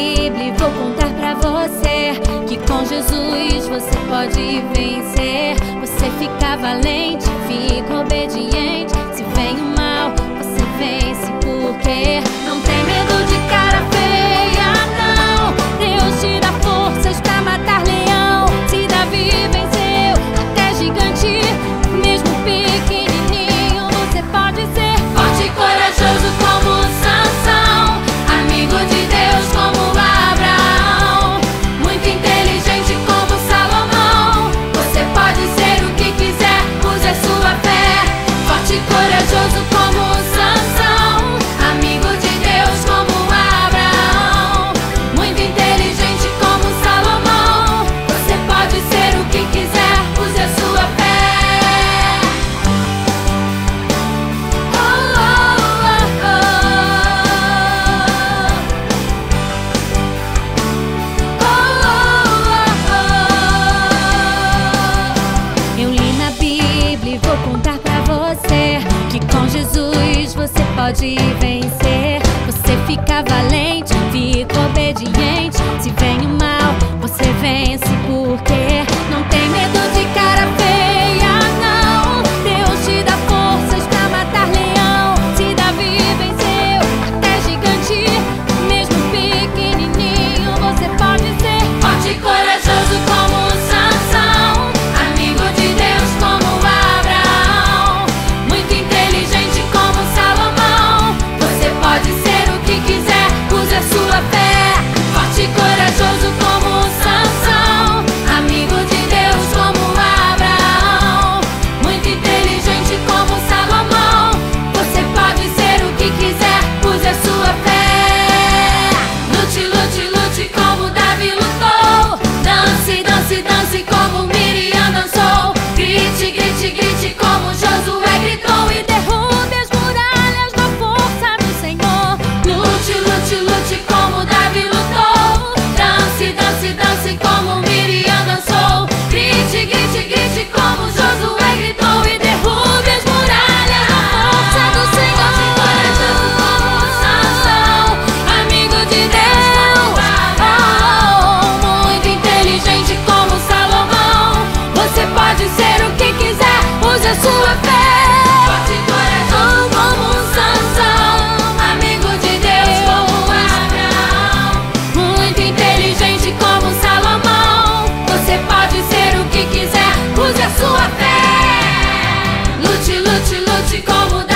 Bíblia e vou contar pra você que com Jesus você pode vencer. Você fica valente, fica was upon pode vencer. Você fica valente, fica obediente. Se vem o mal, você vence. te como